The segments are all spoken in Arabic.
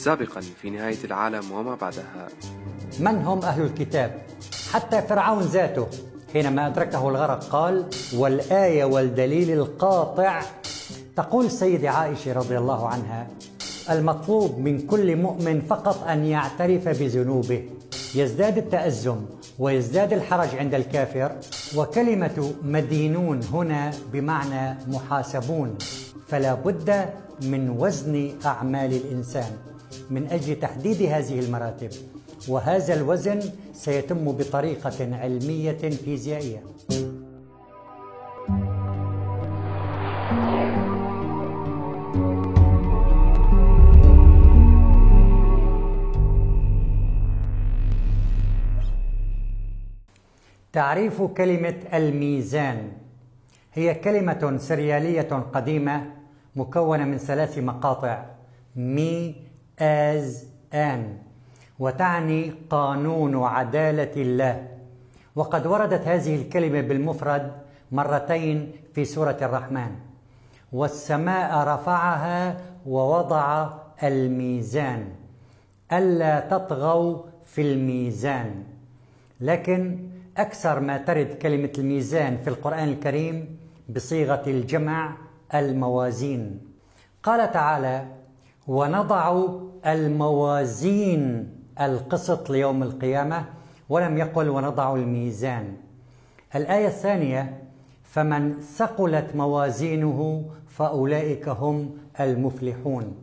سابقا في نهاية العالم وما بعدها. من هم أهل الكتاب؟ حتى فرعون ذاته حينما أدركه الغرق قال والآية والدليل القاطع. تقول السيدة عائشة رضي الله عنها المطلوب من كل مؤمن فقط أن يعترف بذنوبه. يزداد التأزم ويزداد الحرج عند الكافر وكلمة مدينون هنا بمعنى محاسبون. فلا بد من وزن أعمال الإنسان. من أجل تحديد هذه المراتب وهذا الوزن سيتم بطريقة علمية فيزيائية. تعريف كلمة الميزان. هي كلمة سريالية قديمة مكونة من ثلاث مقاطع مي آز آن وتعني قانون عدالة الله. وقد وردت هذه الكلمة بالمفرد مرتين في سورة الرحمن. والسماء رفعها ووضع الميزان. ألا تطغوا في الميزان. لكن أكثر ما ترد كلمة الميزان في القرآن الكريم بصيغة الجمع الموازين. قال تعالى ونضع الموازين القسط ليوم القيامة ولم يقل ونضع الميزان. الآية الثانية فمن ثقلت موازينه فأولئك هم المفلحون.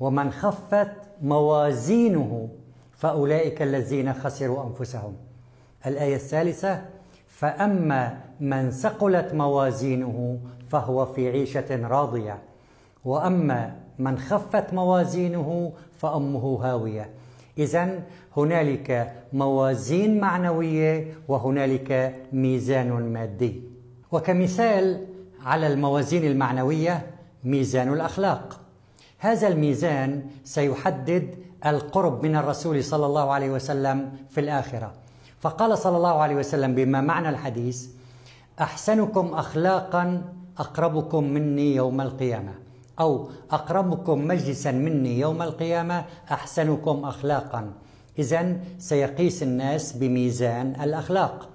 ومن خفت موازينه فأولئك الذين خسروا أنفسهم. الآية الثالثة فأما من ثقلت موازينه فهو في عيشة راضية. وأما من خفت موازينه فأمه هاوية. إذا هنالك موازين معنوية وهنالك ميزان مادي. وكمثال على الموازين المعنوية ميزان الأخلاق. هذا الميزان سيحدد القرب من الرسول صلى الله عليه وسلم في الآخرة. فقال صلى الله عليه وسلم بما معنى الحديث أحسنكم اخلاقا أقربكم مني يوم القيامة. أو أقربكم مجلسا مني يوم القيامة أحسنكم اخلاقا. اذا سيقيس الناس بميزان الأخلاق.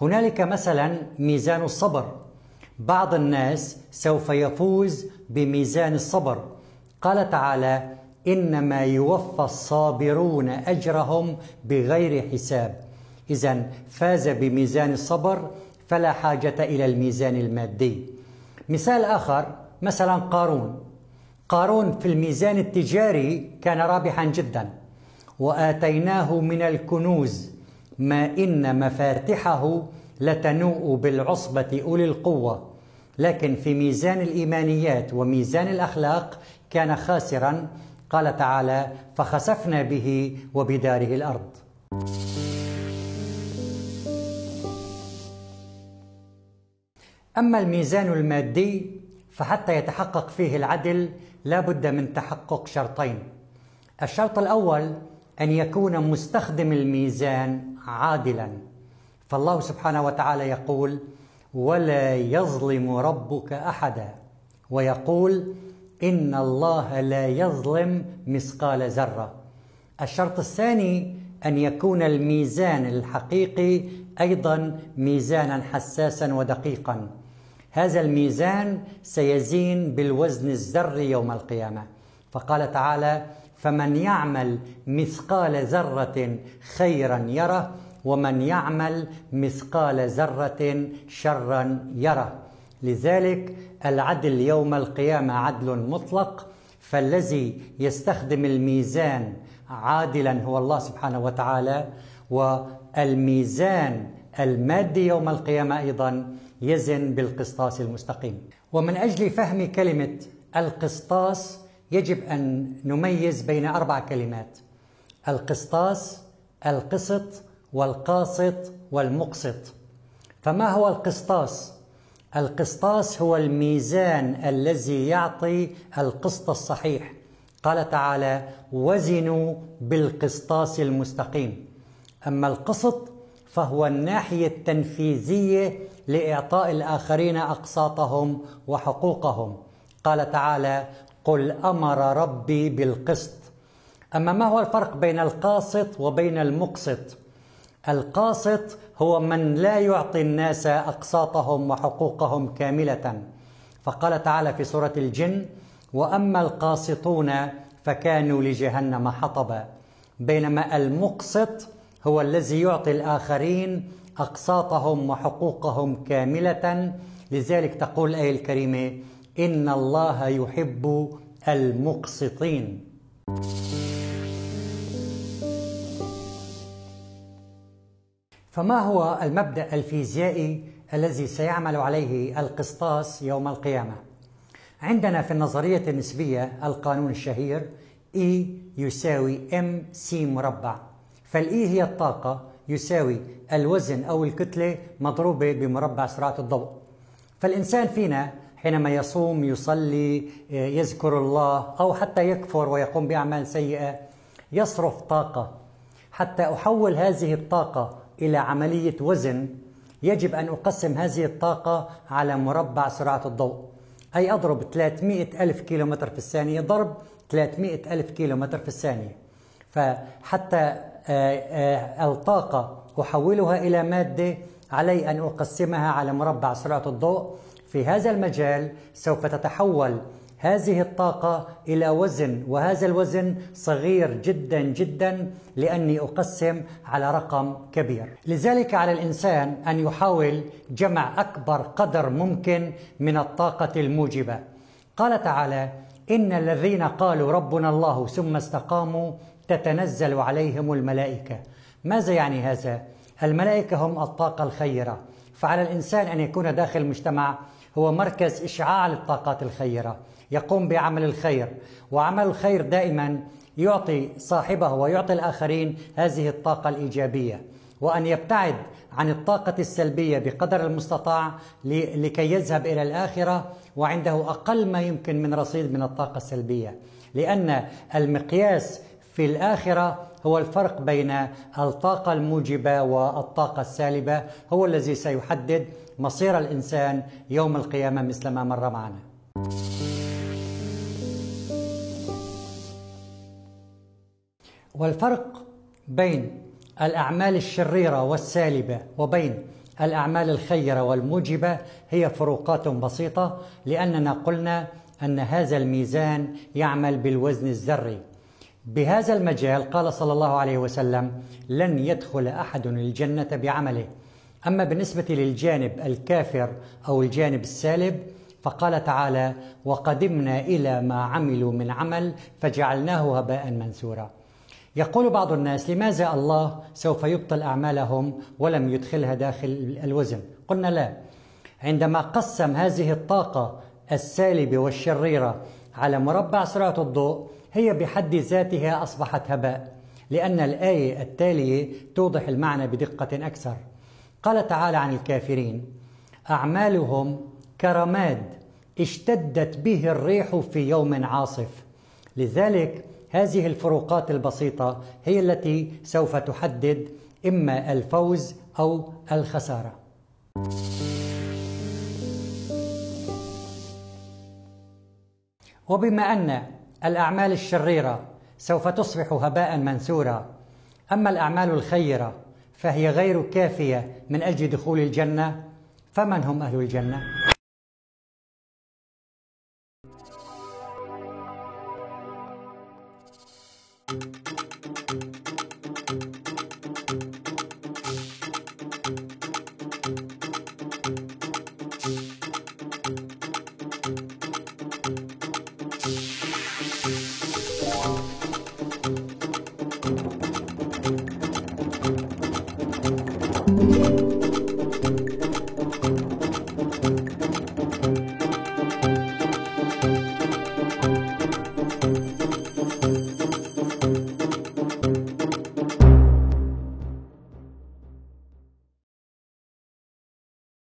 هنالك مثلا ميزان الصبر. بعض الناس سوف يفوز بميزان الصبر. قال تعالى إنما يوفى الصابرون أجرهم بغير حساب. إذا فاز بميزان الصبر فلا حاجة إلى الميزان المادي. مثال آخر مثلا قارون. قارون في الميزان التجاري كان رابحا جدا. وآتيناه من الكنوز ما إن مفاتحه لتنوء بالعصبة أولي القوة. لكن في ميزان الإيمانيات وميزان الأخلاق كان خاسرا. قال تعالى فخسفنا به وبداره الأرض. أما الميزان المادي فحتى يتحقق فيه العدل لا بد من تحقق شرطين. الشرط الأول أن يكون مستخدم الميزان عادلا. فالله سبحانه وتعالى يقول ولا يظلم ربك أحدا ويقول إن الله لا يظلم مثقال ذرة الشرط الثاني أن يكون الميزان الحقيقي أيضا ميزانا حساسا ودقيقا. هذا الميزان سيزين بالوزن الذري يوم القيامة. فقال تعالى فمن يعمل مثقال ذرة خيرا يره ومن يعمل مثقال ذرة شرا يره. لذلك العدل يوم القيامة عدل مطلق فالذي يستخدم الميزان عادلا هو الله سبحانه وتعالى والميزان المادي يوم القيامة أيضا يزن بالقسطاس المستقيم. ومن أجل فهم كلمة القسطاس يجب أن نميز بين أربع كلمات القسطاس القسط والقاسط والمقسط. فما هو القسطاس؟ القسطاس هو الميزان الذي يعطي القسط الصحيح. قال تعالى وزنوا بالقسطاس المستقيم أما القسط فهو الناحية التنفيذية لإعطاء الآخرين أقساطهم وحقوقهم. قال تعالى قل أمر ربي بالقسط. أما ما هو الفرق بين القاسط وبين المقسط؟ القاسط هو من لا يعطي الناس أقساطهم وحقوقهم كاملة. فقال تعالى في سورة الجن وأما القاسطون فكانوا لجهنم حطبا. بينما المقسط هو الذي يعطي الآخرين أقساطهم وحقوقهم كاملة. لذلك تقول الآية الكريمة إن الله يحب المقسطين. فما هو المبدأ الفيزيائي الذي سيعمل عليه القسطاس يوم القيامة؟ عندنا في النظرية النسبية القانون الشهير E يساوي MC مربع. فالإي هي الطاقة يساوي الوزن أو الكتلة مضروبة بمربع سرعة الضوء. فالإنسان فينا حينما يصوم يصلي يذكر الله أو حتى يكفر ويقوم بأعمال سيئة يصرف طاقة. حتى أحول هذه الطاقة إلى عملية وزن يجب أن أقسم هذه الطاقة على مربع سرعة الضوء. أي أضرب 300 ألف كيلومتر في الثانية ضرب 300 ألف كيلومتر في الثانية. فحتى آه، آه، الطاقة أحولها إلى مادة علي أن أقسمها على مربع سرعة الضوء. في هذا المجال سوف تتحول هذه الطاقة إلى وزن وهذا الوزن صغير جدا جدا لأني أقسم على رقم كبير. لذلك على الإنسان أن يحاول جمع أكبر قدر ممكن من الطاقة الموجبة. قال تعالى إن الذين قالوا ربنا الله ثم استقاموا تتنزل عليهم الملائكة. ماذا يعني هذا؟ الملائكة هم الطاقة الخيرة. فعلى الإنسان أن يكون داخل المجتمع هو مركز إشعاع للطاقات الخيرة. يقوم بعمل الخير وعمل الخير دائما يعطي صاحبه ويعطي الآخرين هذه الطاقة الإيجابية. وأن يبتعد عن الطاقة السلبية بقدر المستطاع لكي يذهب إلى الآخرة وعنده أقل ما يمكن من رصيد من الطاقة السلبية. لأن المقياس في الآخرة هو الفرق بين الطاقة الموجبة والطاقة السالبة هو الذي سيحدد مصير الإنسان يوم القيامة مثل ما مر معنا. والفرق بين الأعمال الشريرة والسالبة وبين الأعمال الخيرة والموجبة هي فروقات بسيطة لأننا قلنا أن هذا الميزان يعمل بالوزن الذري بهذا المجال قال صلى الله عليه وسلم لن يدخل أحد الجنة بعمله. أما بالنسبة للجانب الكافر أو الجانب السالب فقال تعالى وقدمنا إلى ما عملوا من عمل فجعلناه هباء منثورا. يقول بعض الناس لماذا الله سوف يبطل أعمالهم ولم يدخلها داخل الوزن؟ قلنا لا عندما قسم هذه الطاقة السالبة والشريرة على مربع سرعة الضوء هي بحد ذاتها أصبحت هباء لأن الآية التالية توضح المعنى بدقة أكثر قال تعالى عن الكافرين أعمالهم كرماد اشتدت به الريح في يوم عاصف لذلك هذه الفروقات البسيطة هي التي سوف تحدد إما الفوز أو الخسارة. وبما أن الأعمال الشريرة سوف تصبح هباء منثورا، أما الأعمال الخيرة فهي غير كافية من أجل دخول الجنة، فمن هم أهل الجنة؟